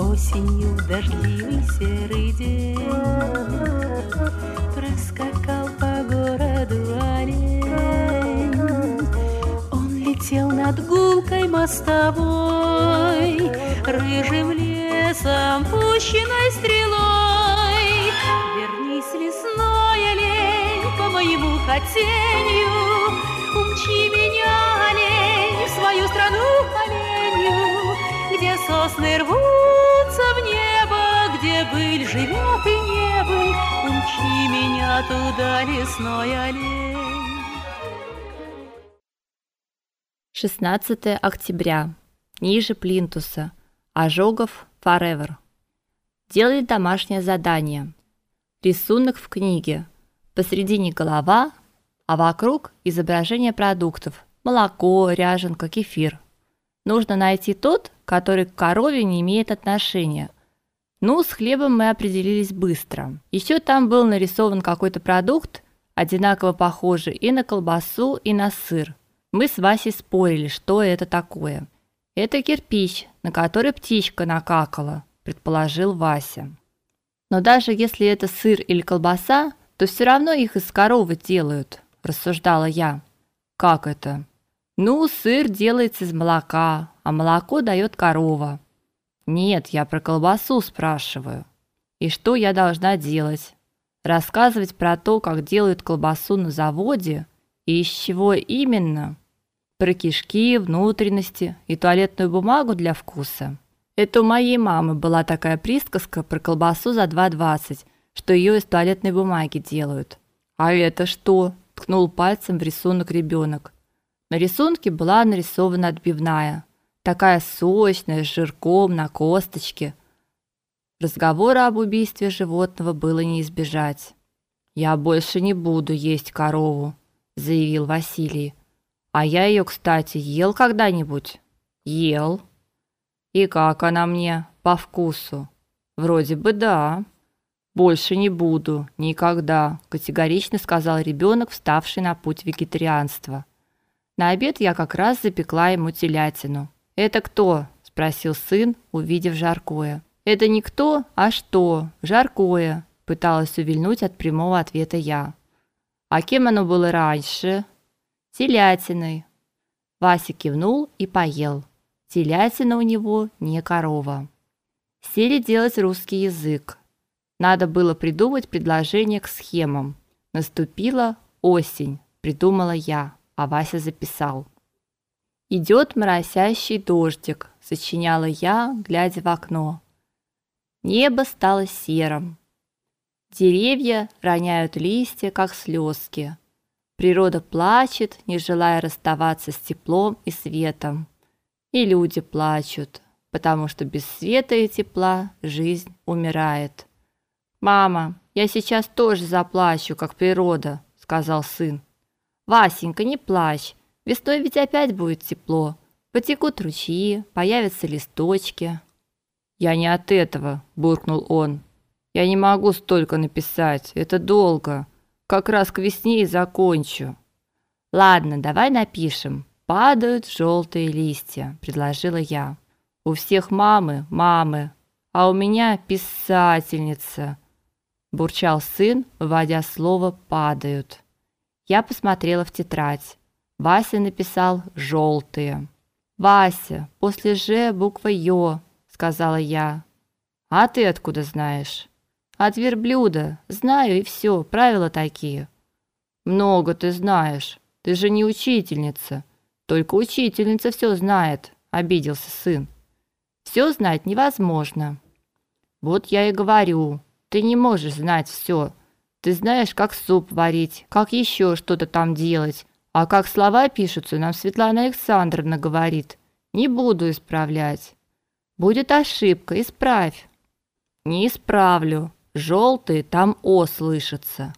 Осенью в дождливый серый день Проскакал по городу олень. Он летел над гулкой мостовой Рыжим лесом, пущенной стрелой. Вернись, лесной олень, по моему хотению Умчи меня, олень, в свою страну оленью Где сосны небо, где быль живет и не быль Умчи меня туда, лесной олень 16 октября. Ниже плинтуса. Ожогов Forever. Делали домашнее задание. Рисунок в книге. Посередине голова, а вокруг изображение продуктов: молоко, ряженка, кефир. Нужно найти тот, который к корове не имеет отношения. Ну, с хлебом мы определились быстро. Еще там был нарисован какой-то продукт, одинаково похожий и на колбасу, и на сыр. Мы с Васей спорили, что это такое. Это кирпич, на который птичка накакала, предположил Вася. Но даже если это сыр или колбаса, то все равно их из коровы делают, рассуждала я. Как это? Ну, сыр делается из молока, а молоко дает корова. Нет, я про колбасу спрашиваю. И что я должна делать? Рассказывать про то, как делают колбасу на заводе и из чего именно? Про кишки, внутренности и туалетную бумагу для вкуса. Это у моей мамы была такая присказка про колбасу за 2.20, что ее из туалетной бумаги делают. А это что? ткнул пальцем в рисунок ребенок. На рисунке была нарисована отбивная, такая сочная, с жирком на косточке. Разговора об убийстве животного было не избежать. Я больше не буду есть корову, заявил Василий. А я ее, кстати, ел когда-нибудь? Ел. И как она мне по вкусу? Вроде бы да. Больше не буду, никогда, категорично сказал ребенок, вставший на путь вегетарианства. На обед я как раз запекла ему телятину. Это кто? спросил сын, увидев жаркое. Это не кто, а что? Жаркое, пыталась увильнуть от прямого ответа я. А кем оно было раньше? Телятиной. Вася кивнул и поел. Телятина у него не корова. Сели делать русский язык. Надо было придумать предложение к схемам. Наступила осень, придумала я, а Вася записал. Идет моросящий дождик, сочиняла я, глядя в окно. Небо стало серым. Деревья роняют листья, как слезки. Природа плачет, не желая расставаться с теплом и светом. И люди плачут, потому что без света и тепла жизнь умирает. Мама, я сейчас тоже заплачу, как природа, сказал сын. Васенька, не плачь. Весной ведь опять будет тепло. Потекут ручьи, появятся листочки. Я не от этого, буркнул он. Я не могу столько написать, это долго. Как раз к весне и закончу. Ладно, давай напишем. Падают желтые листья, предложила я. У всех мамы, мамы, а у меня писательница. Бурчал сын, вводя слово падают. Я посмотрела в тетрадь. Вася написал желтые. Вася, после ж буква ё, сказала я. А ты откуда знаешь? От верблюда. Знаю и все, правила такие. Много ты знаешь. Ты же не учительница. Только учительница все знает, обиделся сын. Все знать невозможно. Вот я и говорю, ты не можешь знать все. Ты знаешь, как суп варить, как еще что-то там делать, а как слова пишутся, нам Светлана Александровна говорит. Не буду исправлять. Будет ошибка, исправь. Не исправлю. Желтый там О слышится.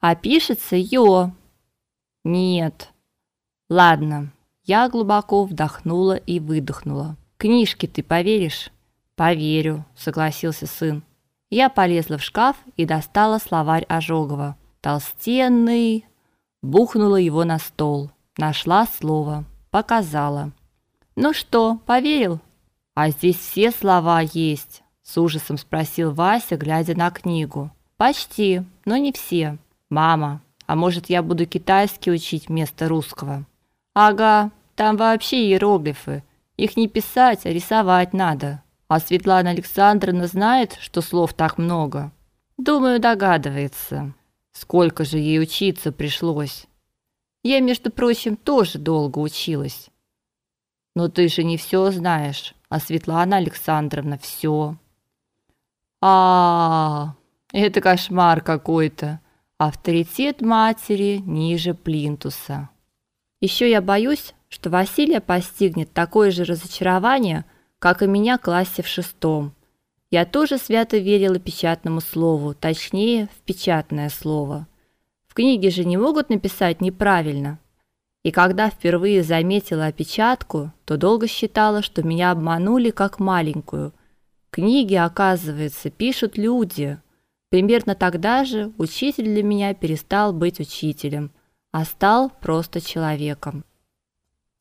А пишется Ё. Нет. Ладно. Я глубоко вдохнула и выдохнула. Книжки ты поверишь? Поверю, согласился сын. Я полезла в шкаф и достала словарь Ожогова. Толстенный, бухнула его на стол. Нашла слово, показала. Ну что, поверил? А здесь все слова есть, с ужасом спросил Вася, глядя на книгу. Почти, но не все. Мама, а может, я буду китайский учить вместо русского? Ага, там вообще иероглифы. Их не писать, а рисовать надо. А Светлана Александровна знает, что слов так много. Думаю, догадывается. Сколько же ей учиться пришлось. Я, между прочим, тоже долго училась. Но ты же не все знаешь, а Светлана Александровна все. А, -а, -а это кошмар какой-то. Авторитет матери ниже плинтуса. Еще я боюсь, что Василия постигнет такое же разочарование, как и меня в классе в шестом. Я тоже свято верила печатному слову, точнее, в печатное слово. В книге же не могут написать неправильно. И когда впервые заметила опечатку, то долго считала, что меня обманули как маленькую. Книги, оказывается, пишут люди. Примерно тогда же учитель для меня перестал быть учителем, а стал просто человеком.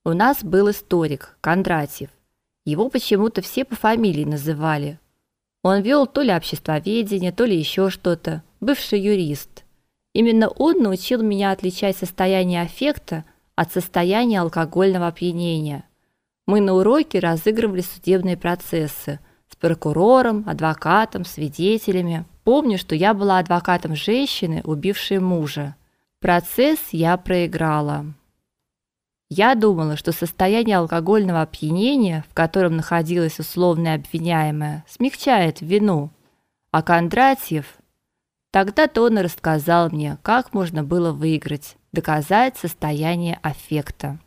У нас был историк Кондратьев. Его почему-то все по фамилии называли. Он вел то ли обществоведение, то ли еще что-то, бывший юрист. Именно он научил меня отличать состояние аффекта от состояния алкогольного опьянения. Мы на уроке разыгрывали судебные процессы с прокурором, адвокатом, свидетелями. Помню, что я была адвокатом женщины, убившей мужа. Процесс я проиграла. Я думала, что состояние алкогольного опьянения, в котором находилась условная обвиняемая, смягчает вину. А Кондратьев тогда-то он и рассказал мне, как можно было выиграть доказать состояние аффекта.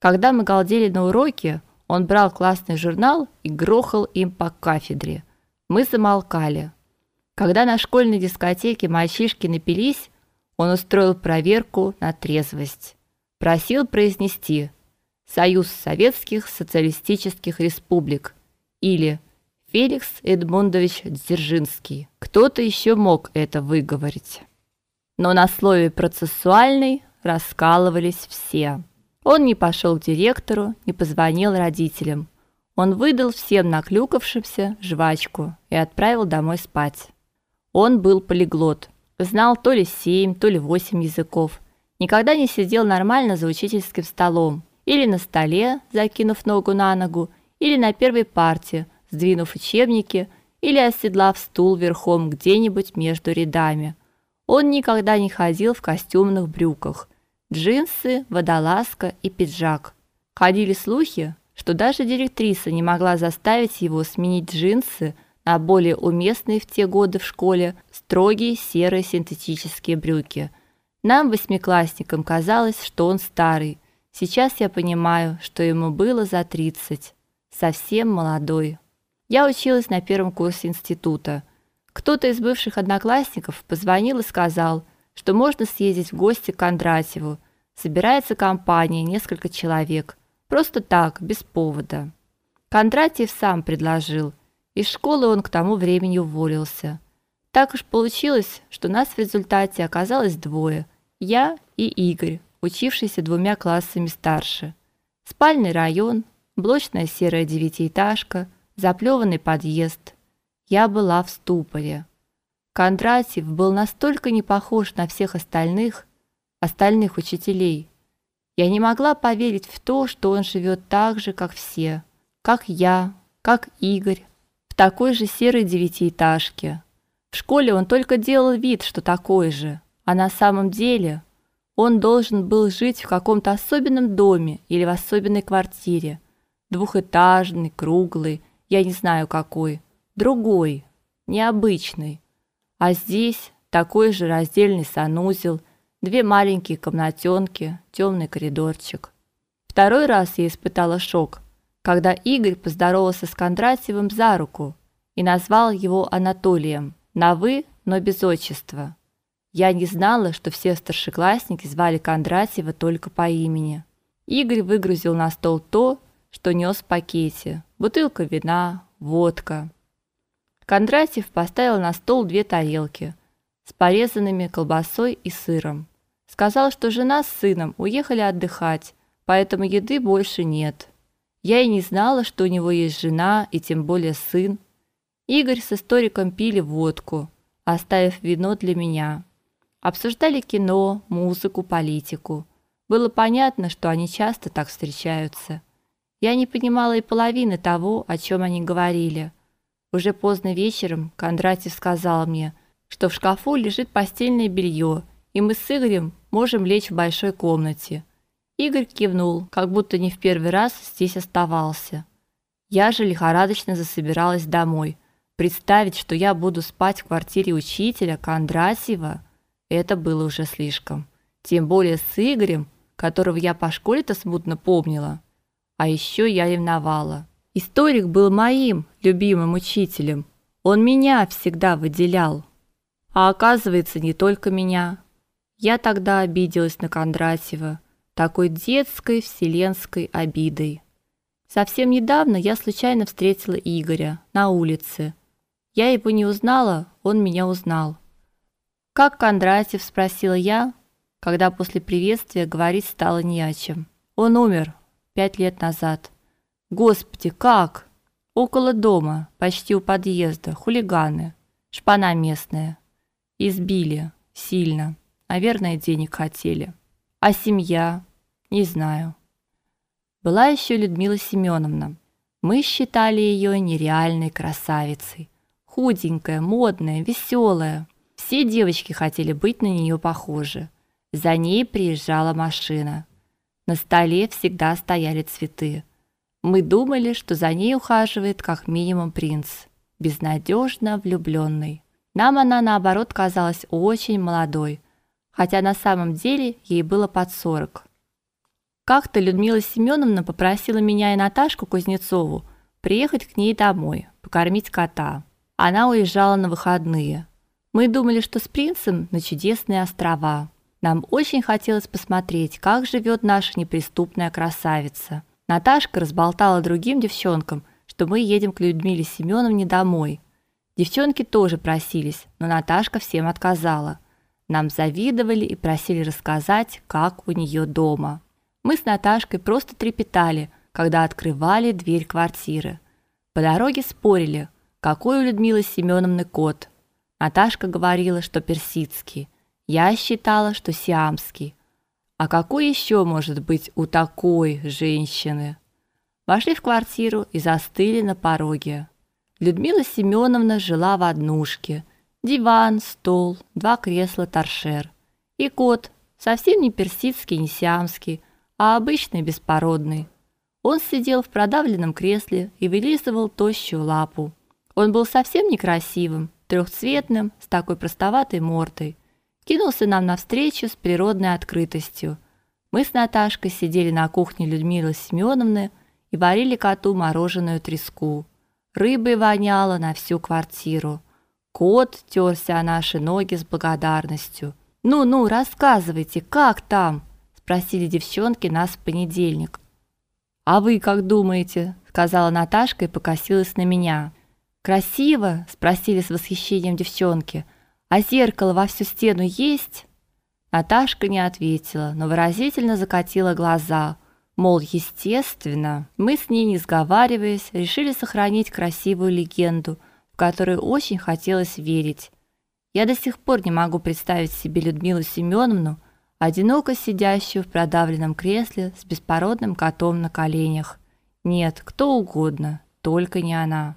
Когда мы галдели на уроке, он брал классный журнал и грохал им по кафедре. Мы замолкали. Когда на школьной дискотеке мальчишки напились, он устроил проверку на трезвость. Просил произнести «Союз Советских Социалистических Республик» или «Феликс Эдмундович Дзержинский». Кто-то еще мог это выговорить но на слове процессуальный раскалывались все. Он не пошел к директору, не позвонил родителям. Он выдал всем наклюкавшимся жвачку и отправил домой спать. Он был полиглот, знал то ли семь, то ли восемь языков. Никогда не сидел нормально за учительским столом, или на столе, закинув ногу на ногу, или на первой парте, сдвинув учебники, или оседлав стул верхом где-нибудь между рядами. Он никогда не ходил в костюмных брюках. Джинсы, водолазка и пиджак. Ходили слухи, что даже директриса не могла заставить его сменить джинсы на более уместные в те годы в школе строгие серые синтетические брюки. Нам, восьмиклассникам, казалось, что он старый. Сейчас я понимаю, что ему было за 30. Совсем молодой. Я училась на первом курсе института. Кто-то из бывших одноклассников позвонил и сказал, что можно съездить в гости к Кондратьеву. Собирается компания, несколько человек. Просто так, без повода. Кондратьев сам предложил. Из школы он к тому времени уволился. Так уж получилось, что нас в результате оказалось двое: я и Игорь, учившийся двумя классами старше. Спальный район, блочная серая девятиэтажка, заплеванный подъезд. Я была в ступоре. Кондратьев был настолько не похож на всех остальных, остальных учителей. Я не могла поверить в то, что он живет так же, как все, как я, как Игорь, в такой же серой девятиэтажке. В школе он только делал вид, что такой же, а на самом деле он должен был жить в каком-то особенном доме или в особенной квартире, двухэтажный, круглый, я не знаю какой другой, необычный. А здесь такой же раздельный санузел, две маленькие комнатенки, темный коридорчик. Второй раз я испытала шок, когда Игорь поздоровался с Кондратьевым за руку и назвал его Анатолием, на вы, но без отчества. Я не знала, что все старшеклассники звали Кондратьева только по имени. Игорь выгрузил на стол то, что нес в пакете: бутылка вина, водка. Кондратьев поставил на стол две тарелки с порезанными колбасой и сыром. Сказал, что жена с сыном уехали отдыхать, поэтому еды больше нет. Я и не знала, что у него есть жена и тем более сын. Игорь с историком пили водку, оставив вино для меня. Обсуждали кино, музыку, политику. Было понятно, что они часто так встречаются. Я не понимала и половины того, о чем они говорили. Уже поздно вечером Кондратьев сказал мне, что в шкафу лежит постельное белье, и мы с Игорем можем лечь в большой комнате. Игорь кивнул, как будто не в первый раз здесь оставался. Я же лихорадочно засобиралась домой. Представить, что я буду спать в квартире учителя Кондратьева, это было уже слишком. Тем более с Игорем, которого я по школе-то смутно помнила. А еще я ревновала. Историк был моим любимым учителем. Он меня всегда выделял. А оказывается, не только меня. Я тогда обиделась на Кондратьева такой детской вселенской обидой. Совсем недавно я случайно встретила Игоря на улице. Я его не узнала, он меня узнал. Как Кондратьев спросила я, когда после приветствия говорить стало не о чем. Он умер пять лет назад. Господи, как? Около дома, почти у подъезда, хулиганы, шпана местная. Избили сильно. Наверное, денег хотели. А семья? Не знаю. Была еще Людмила Семеновна. Мы считали ее нереальной красавицей. Худенькая, модная, веселая. Все девочки хотели быть на нее похожи. За ней приезжала машина. На столе всегда стояли цветы. Мы думали, что за ней ухаживает как минимум принц, безнадежно влюбленный. Нам она наоборот казалась очень молодой, хотя на самом деле ей было под сорок. Как-то Людмила Семеновна попросила меня и Наташку Кузнецову приехать к ней домой, покормить кота. Она уезжала на выходные. Мы думали, что с принцем на чудесные острова. Нам очень хотелось посмотреть, как живет наша неприступная красавица. Наташка разболтала другим девчонкам, что мы едем к Людмиле Семеновне домой. Девчонки тоже просились, но Наташка всем отказала. Нам завидовали и просили рассказать, как у нее дома. Мы с Наташкой просто трепетали, когда открывали дверь квартиры. По дороге спорили, какой у Людмилы Семеновны кот. Наташка говорила, что персидский. Я считала, что сиамский. А какой еще может быть у такой женщины? Вошли в квартиру и застыли на пороге. Людмила Семеновна жила в однушке. Диван, стол, два кресла, торшер. И кот, совсем не персидский, не сиамский, а обычный беспородный. Он сидел в продавленном кресле и вылизывал тощую лапу. Он был совсем некрасивым, трехцветным, с такой простоватой мордой кинулся нам навстречу с природной открытостью. Мы с Наташкой сидели на кухне Людмилы Семеновны и варили коту мороженую треску. Рыбой воняло на всю квартиру. Кот терся о наши ноги с благодарностью. «Ну-ну, рассказывайте, как там?» – спросили девчонки нас в понедельник. «А вы как думаете?» – сказала Наташка и покосилась на меня. «Красиво?» – спросили с восхищением девчонки – а зеркало во всю стену есть? Наташка не ответила, но выразительно закатила глаза. Мол, естественно, мы с ней, не сговариваясь, решили сохранить красивую легенду, в которую очень хотелось верить. Я до сих пор не могу представить себе Людмилу Семеновну, одиноко сидящую в продавленном кресле с беспородным котом на коленях. Нет, кто угодно, только не она.